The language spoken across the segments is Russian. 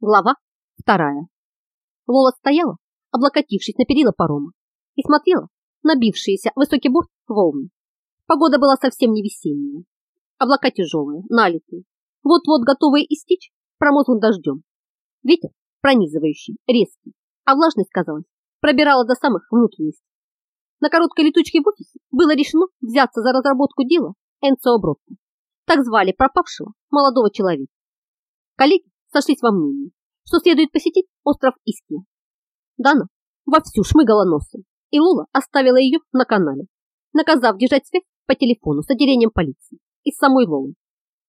Глава вторая. Лола стояла, облокотившись на перила парома, и смотрела на бившиеся высокий борт волны. Погода была совсем не весенняя. Облака тяжелые, налитые, вот-вот готовые истечь промозглым дождем. Ветер пронизывающий, резкий, а влажность, казалось, пробирала до самых внутренностей. На короткой летучке в офисе было решено взяться за разработку дела Энцо Бротта. Так звали пропавшего молодого человека. Коллеги сошлись во мнении, что следует посетить остров Иски. Дана вовсю шмыгала носом, и Лула оставила ее на канале, наказав держать связь по телефону с отделением полиции и с самой Лолой.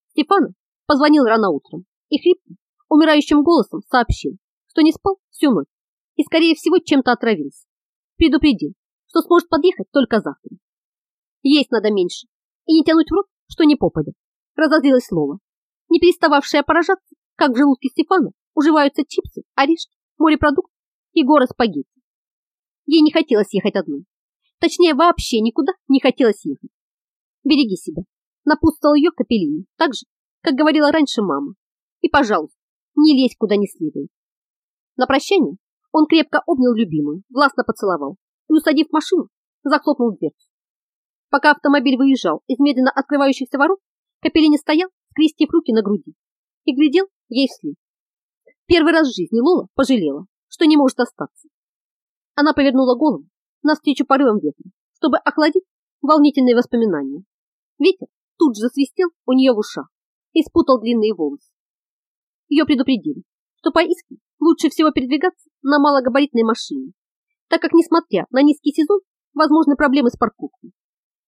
Стефана позвонил рано утром и хриплым, умирающим голосом сообщил, что не спал всю ночь и, скорее всего, чем-то отравился. Предупредил, что сможет подъехать только завтра. Есть надо меньше и не тянуть в рот, что не попадет. Разозлилась Лола, не перестававшая поражаться как в желудке Стефана уживаются чипсы, орешки, морепродукты и горы спагетти. Ей не хотелось ехать одной. Точнее, вообще никуда не хотелось ехать. Береги себя. Напутствовал ее Капеллини, так же, как говорила раньше мама. И, пожалуйста, не лезь куда не следует. На прощание он крепко обнял любимую, властно поцеловал и, усадив машину, захлопнул дверцу. Пока автомобиль выезжал из медленно открывающихся ворот, Капеллини стоял, скрестив руки на груди, и глядел ей вслед. Первый раз в жизни Лола пожалела, что не может остаться. Она повернула голову навстречу порывам ветра, чтобы охладить волнительные воспоминания. Ветер тут же засвистел у нее в ушах и спутал длинные волосы. Ее предупредили, что по Иске лучше всего передвигаться на малогабаритной машине, так как, несмотря на низкий сезон, возможны проблемы с парковкой,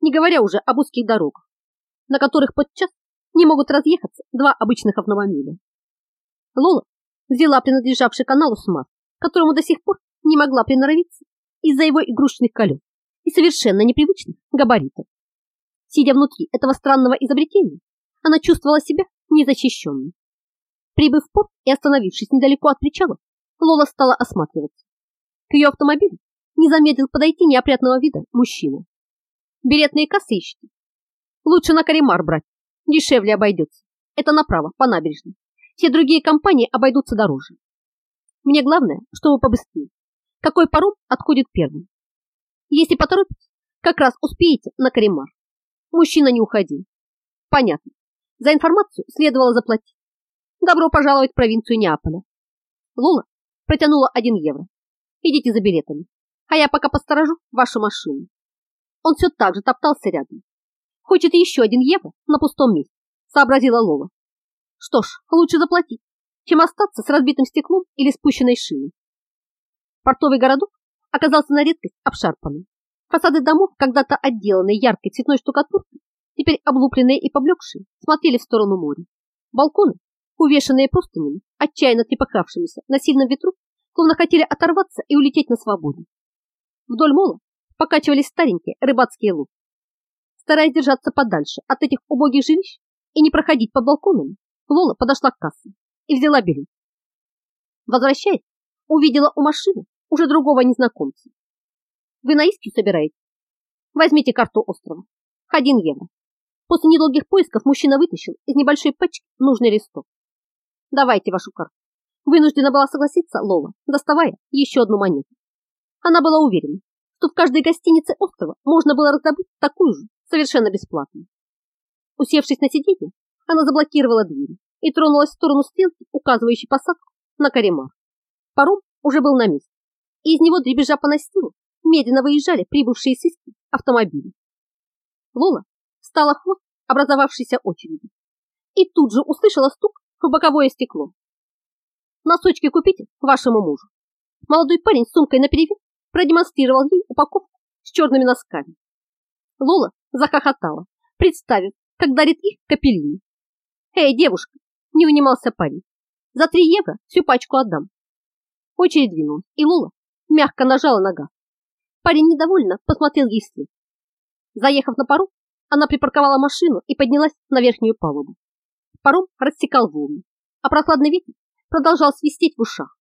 не говоря уже об узких дорогах, на которых подчас не могут разъехаться два обычных автомобиля. Лола взяла принадлежавший каналу смарт, которому до сих пор не могла приноровиться из-за его игрушечных колес и совершенно непривычных габаритов. Сидя внутри этого странного изобретения, она чувствовала себя незащищенной. Прибыв в порт и остановившись недалеко от причала, Лола стала осматриваться. К ее автомобилю не замедлил подойти неопрятного вида мужчина. Билетные кассы ищите. Лучше на Каримар брать, дешевле обойдется. Это направо, по набережной. Все другие компании обойдутся дороже. Мне главное, чтобы побыстрее. Какой паром отходит первым? Если поторопитесь, как раз успеете на Каримар. Мужчина не уходил. Понятно. За информацию следовало заплатить. Добро пожаловать в провинцию Неаполя. Лола протянула один евро. Идите за билетами, а я пока посторожу вашу машину. Он все так же топтался рядом. Хочет еще один евро на пустом месте, сообразила Лола. Что ж, лучше заплатить, чем остаться с разбитым стеклом или спущенной шиной. Портовый городок оказался на редкость обшарпанным. Фасады домов, когда-то отделанные яркой цветной штукатуркой, теперь облупленные и поблекшие, смотрели в сторону моря. Балконы, увешанные простынями, отчаянно трепыхавшимися на сильном ветру, словно хотели оторваться и улететь на свободу. Вдоль мола покачивались старенькие рыбацкие лодки. Стараясь держаться подальше от этих убогих жилищ и не проходить под балконами, Лола подошла к кассе и взяла билет. Возвращаясь, увидела у машины уже другого незнакомца. Вы на Искью собираете? Возьмите карту острова. Один евро. После недолгих поисков мужчина вытащил из небольшой пачки нужный листок. Давайте вашу карту. Вынуждена была согласиться Лола, доставая еще одну монету. Она была уверена, что в каждой гостинице острова можно было раздобыть такую же, совершенно бесплатно. Усевшись на сиденье, она заблокировала дверь и тронулась в сторону стрелки, указывающей посадку на Каримар. Паром уже был на месте, и из него, дребезжа по настилу, медленно выезжали прибывшие с автомобили. Лола стала хвост образовавшейся очереди и тут же услышала стук в боковое стекло. «Носочки купите вашему мужу». Молодой парень с сумкой наперевес продемонстрировал ей упаковку с черными носками. Лола захохотала, представив, как дарит их капеллини. «Эй, девушка!» – не унимался парень. «За три евро всю пачку отдам». Очередь двинулась, и Лола мягко нажала на газ. Парень недовольно посмотрел ей вслед. Заехав на паром, она припарковала машину и поднялась на верхнюю палубу. Паром рассекал волны, а прохладный ветер продолжал свистеть в ушах.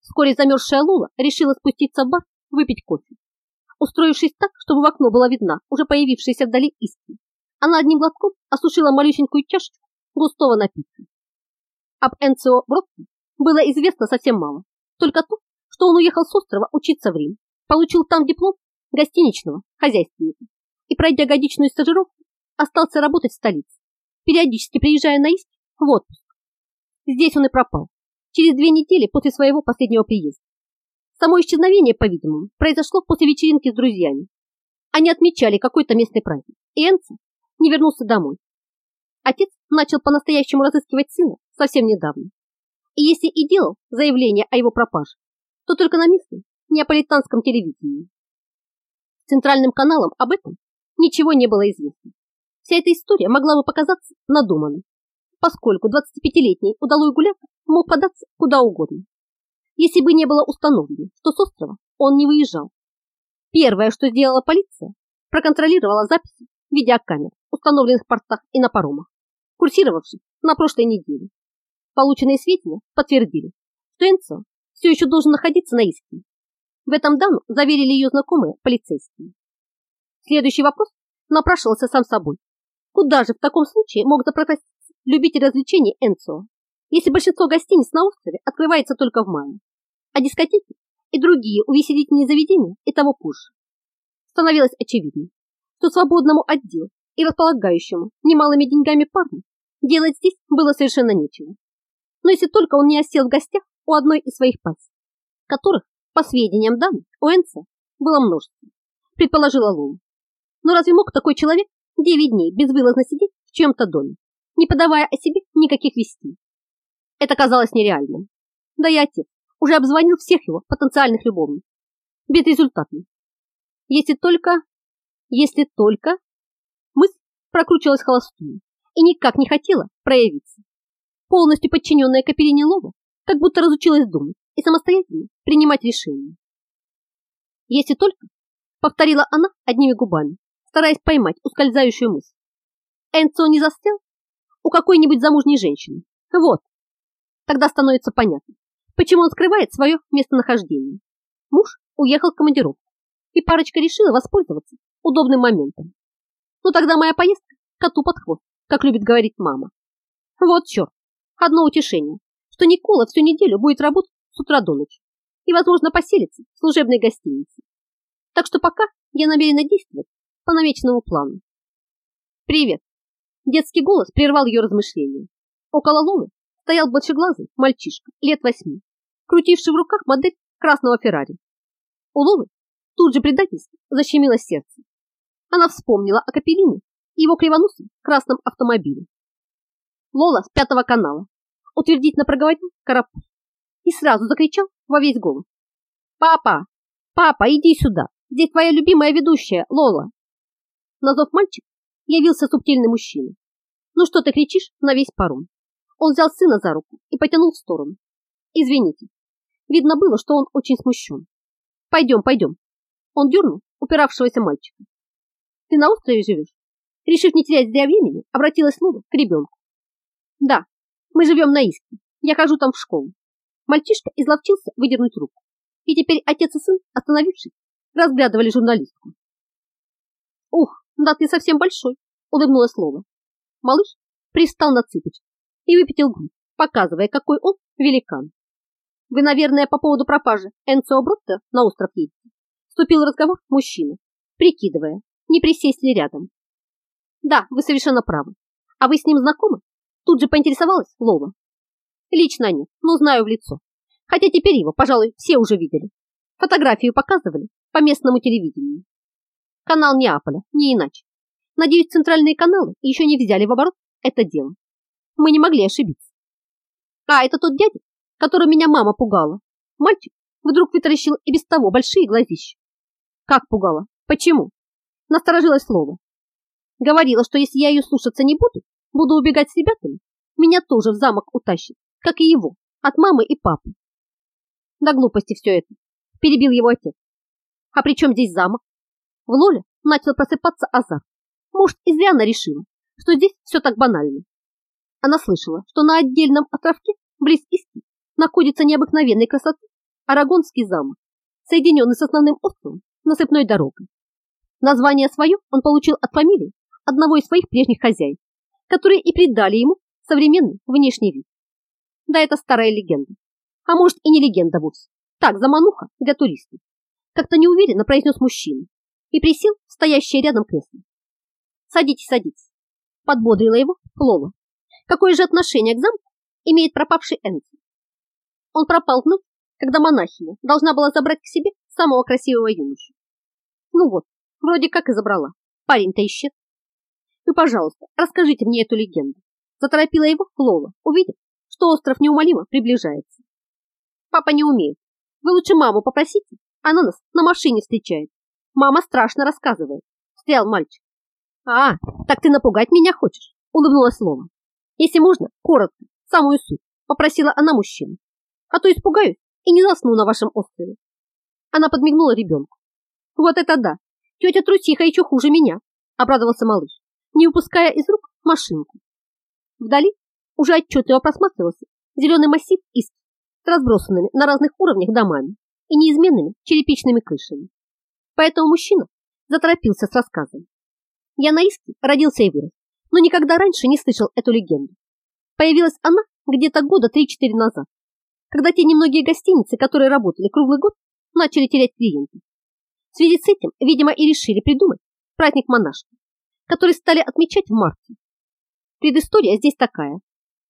Вскоре замерзшая Лола решила спуститься в бар выпить кофе. Устроившись так, чтобы в окно была видна уже появившаяся вдали искра, она одним глотком осушила малюсенькую чашечку густого напитка. Об Энцио Бродко было известно совсем мало. Только то, что он уехал с острова учиться в Рим, получил там диплом гостиничного хозяйственника и, пройдя годичную стажировку, остался работать в столице, периодически приезжая на Ист в отпуск. Здесь он и пропал, через две недели после своего последнего приезда. Само исчезновение, по-видимому, произошло после вечеринки с друзьями. Они отмечали какой-то местный праздник, и Энце не вернулся домой. Отец начал по-настоящему разыскивать сына совсем недавно. И если и делал заявление о его пропаже, то только на местном неаполитанском телевидении. Центральным каналам об этом ничего не было известно. Вся эта история могла бы показаться надуманной, поскольку 25-летний удалой гуляка мог податься куда угодно. Если бы не было установлено, что с острова он не выезжал. Первое, что сделала полиция, проконтролировала записи видеокамер, установленных в портах и на паромах, курсировавших на прошлой неделе. Полученные сведения подтвердили, что Энцо все еще должен находиться на иске. В этом Дану заверили ее знакомые полицейские. Следующий вопрос напрашивался сам собой. Куда же в таком случае мог запроситься любитель развлечений Энцо, если большинство гостиниц на острове открывается только в мае, а дискотеки и другие увеселительные заведения и того позже? Становилось очевидно, что свободному отделу и располагающему немалыми деньгами парню делать здесь было совершенно нечего. Но если только он не осел в гостях у одной из своих пассий, которых, по сведениям Даны, у Энца было множество, предположила Лоу. Но разве мог такой человек девять дней безвылазно сидеть в чем-то доме, не подавая о себе никаких вестей? Это казалось нереальным. Да и отец уже обзвонил всех его потенциальных любовниц. Безрезультатно. Если только... Если только... Мысль прокручивалась холостую и никак не хотела проявиться. Полностью подчиненная Капелине Лова, как будто разучилась думать и самостоятельно принимать решения. Если только, повторила она одними губами, стараясь поймать ускользающую мысль. Энцо не застрял у какой-нибудь замужней женщины. Вот. Тогда становится понятно, почему он скрывает свое местонахождение. Муж уехал в командировку, и парочка решила воспользоваться удобным моментом. Ну тогда моя поездка коту под хвост, как любит говорить мама. Вот черт, одно утешение, что Никола всю неделю будет работать с утра до ночи и, возможно, поселится в служебной гостинице. Так что пока я намерена действовать по намеченному плану. Привет. Детский голос прервал ее размышления. Около Лолы стоял большеглазый мальчишка лет восьми, крутивший в руках модель красного Феррари. У Лолы тут же предательство защемило сердце. Она вспомнила о Капеллине и его кривоносом красном автомобиле. Лола с пятого канала утвердительно проговорил карапуз и сразу закричал во весь голос. «Папа! Папа, иди сюда! Здесь твоя любимая ведущая, Лола!» На зов мальчик явился субтильный мужчина. «Ну что ты кричишь на весь паром?» Он взял сына за руку и потянул в сторону. «Извините». Видно было, что он очень смущен. «Пойдем, пойдем». Он дернул упиравшегося мальчика. «Ты на острове живешь?» Решив не терять зря времени, обратилась Лола к ребенку. «Да, мы живем на Иске. Я хожу там в школу». Мальчишка изловчился выдернуть руку. И теперь отец и сын, остановившись, разглядывали журналистку. «Ух, да ты совсем большой!» – улыбнулась Лола. Малыш пристал на цыпочки и выпятил грудь, показывая, какой он великан. «Вы, наверное, по поводу пропажи Энцо Бротта на остров едете?» Вступил в разговор мужчина, прикидывая, не присесть ли рядом. «Да, вы совершенно правы. А вы с ним знакомы?» Тут же поинтересовалась Лола. «Лично нет, но знаю в лицо. Хотя теперь его, пожалуй, все уже видели. Фотографию показывали по местному телевидению. Канал Неаполя, не иначе. Надеюсь, центральные каналы еще не взяли в оборот это дело. Мы не могли ошибиться. А, это тот дядя, который меня мама пугала. Мальчик вдруг вытаращил и без того большие глазища. Как пугала? Почему? Насторожилось слово. Говорила, что если я ее слушаться не буду, буду убегать с ребятами, меня тоже в замок утащит, как и его, от мамы и папы. Да глупости все это, перебил его отец. А при чем здесь замок? В Лоле начал просыпаться азарт. Может, и зря она решила, что здесь все так банально. Она слышала, что на отдельном островке, близ Иски, находится необыкновенной красоты Арагонский замок, соединенный с основным островом насыпной дорогой. Название свое он получил от фамилии одного из своих прежних хозяев, которые и придали ему современный внешний вид. Да, это старая легенда, А может и не легенда вовсе. Так, замануха для туристов. Как-то неуверенно произнес мужчина и присел в стоящее рядом кресло. Садитесь, садитесь. Подбодрила его Лола. Какое же отношение к замку имеет пропавший Энси? Он пропал вновь, когда монахиня должна была забрать к себе самого красивого юношу. Ну вот, вроде как и забрала. Парень-то исчез. Вы, пожалуйста, расскажите мне эту легенду. Заторопила его Лола, увидев, что остров неумолимо приближается. Папа не умеет. Вы лучше маму попросите, она нас на машине встречает. Мама страшно рассказывает. Стоял мальчик. А, так ты напугать меня хочешь? Улыбнулась Лола. Если можно, коротко, самую суть, попросила она мужчину. А то испугаюсь и не засну на вашем острове. Она подмигнула ребенку. Вот это да! Тетя трусиха еще хуже меня, обрадовался малыш, не упуская из рук машинку. Вдали уже отчетливо просматривался зеленый массив с разбросанными на разных уровнях домами и неизменными черепичными крышами. Поэтому мужчина заторопился с рассказом. Я на Иске родился и вырос, но никогда раньше не слышал эту легенду. Появилась она где-то года 3-4 назад, когда те немногие гостиницы, которые работали круглый год, начали терять клиентов. В связи с этим, видимо, и решили придумать праздник монашки, который стали отмечать в марте. Предыстория здесь такая.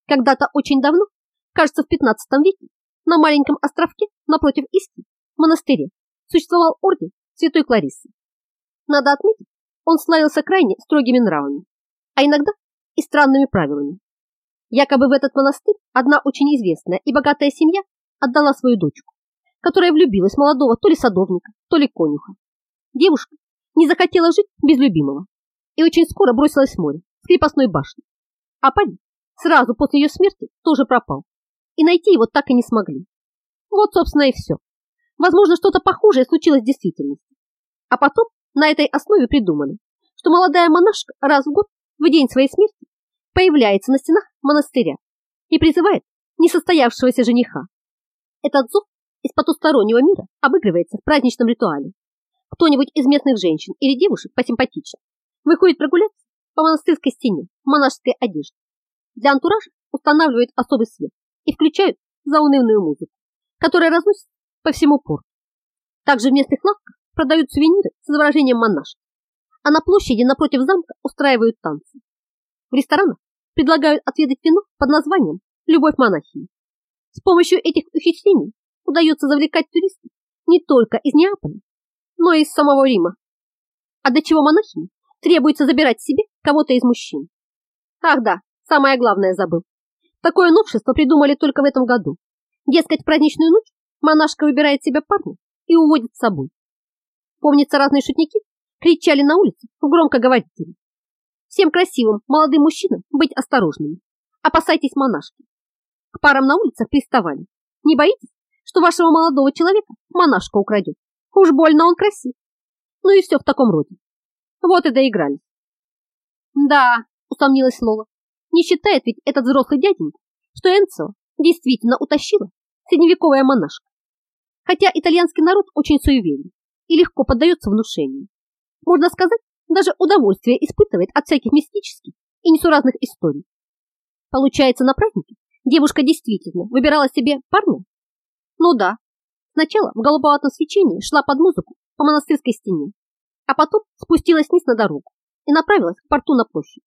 Когда-то очень давно, кажется, в 15 веке, на маленьком островке напротив Иски, в монастыре, существовал орден Святой Клариссы. Надо отметить, он славился крайне строгими нравами, а иногда и странными правилами. Якобы в этот монастырь одна очень известная и богатая семья отдала свою дочку, которая влюбилась в молодого то ли садовника, то ли конюха. Девушка не захотела жить без любимого и очень скоро бросилась в море, с крепостной башни. А парень сразу после ее смерти тоже пропал, и найти его так и не смогли. Вот, собственно, и все. Возможно, что-то похожее случилось в действительности. А потом на этой основе придумали, что молодая монашка раз в год, в день своей смерти, появляется на стенах монастыря и призывает несостоявшегося жениха. Этот зов из потустороннего мира обыгрывается в праздничном ритуале. Кто-нибудь из местных женщин или девушек посимпатичнее выходит прогуляться по монастырской стене в монашеской одежде. Для антуража устанавливают особый свет и включают заунывную музыку, которая разносится по всему порту. Также в местных лавках продают сувениры с изображением монашки, а на площади напротив замка устраивают танцы. В ресторанах предлагают отведать вино под названием «Любовь монахини». С помощью этих ухищрений удается завлекать туристов не только из Неаполя, но и из самого Рима. А до чего монахини требуется забирать себе кого-то из мужчин. Ах да, самое главное забыл. Такое новшество придумали только в этом году. Дескать, праздничную ночь монашка выбирает себе парня и уводит с собой. Помнится, разные шутники кричали на улице в громкоговорителе. Всем красивым молодым мужчинам быть осторожными. Опасайтесь монашки. К парам на улицах приставали. Не боитесь, что вашего молодого человека монашка украдет? Уж больно он красив. Ну и все в таком роде. Вот и доигрались. Да, усомнилась Лола. Не считает ведь этот взрослый дяденька, что Энцо действительно утащила средневековая монашка. Хотя итальянский народ очень суеверен и легко поддается внушению. Можно сказать, даже удовольствие испытывает от всяких мистических и несуразных историй. Получается, на празднике девушка действительно выбирала себе парня? Ну да. Сначала в голубоватом свечении шла под музыку по монастырской стене, а потом спустилась вниз на дорогу и направилась к порту на площадь.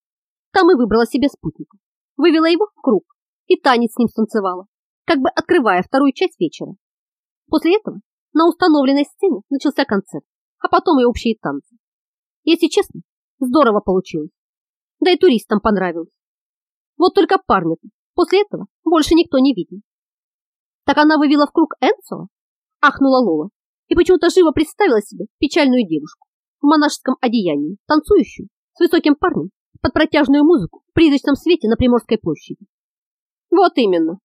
Там и выбрала себе спутника, вывела его в круг и танец с ним станцевала, как бы открывая вторую часть вечера. После этого на установленной сцене начался концерт, а потом и общие танцы. Если честно, здорово получилось. Да и туристам понравилось. Вот только парня после этого больше никто не видел. Так она вывела в круг Энсо? Ахнула Лола и почему-то живо представила себе печальную девушку в монашеском одеянии, танцующую с высоким парнем под протяжную музыку в призрачном свете на Приморской площади. Вот именно.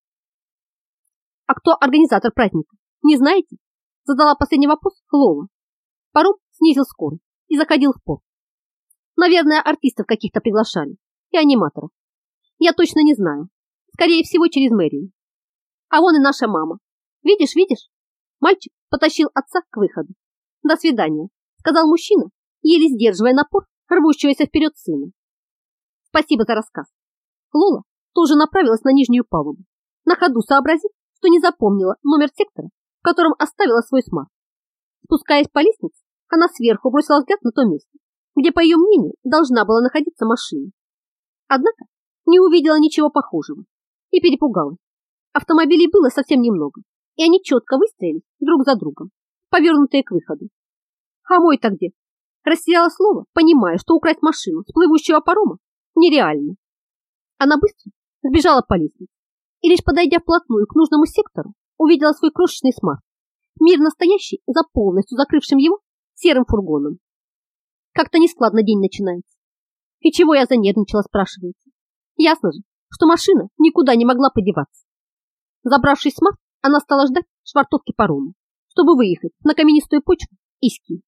А кто организатор праздника? Не знаете? Задала последний вопрос Лола. Паром снизил скорость и заходил в порт. Наверное, артистов каких-то приглашали и аниматоров. Я точно не знаю. Скорее всего, через мэрию. А вон и наша мама. Видишь, видишь? Мальчик потащил отца к выходу. До свидания, сказал мужчина, еле сдерживая напор рвущегося вперед сына. Спасибо за рассказ. Лола тоже направилась на нижнюю палубу, на ходу сообразив, что не запомнила номер сектора, в котором оставила свой смарт. Спускаясь по лестнице, она сверху бросила взгляд на то место, где, по ее мнению, должна была находиться машина. Однако не увидела ничего похожего и перепугалась. Автомобилей было совсем немного, и они четко выстроились друг за другом, повернутые к выходу. А мой-то где? Растеряла слово, понимая, что украсть машину с плывущего парома нереально. Она быстро сбежала по лестнице и лишь подойдя вплотную к нужному сектору, увидела свой крошечный смарт, мир настоящий за полностью закрывшим его серым фургоном. Как-то нескладно день начинается. И чего я занервничала, спрашивается. Ясно же, что машина никуда не могла подеваться. Забравшись в смарт, она стала ждать швартовки парома, чтобы выехать на каменистую почву Иски.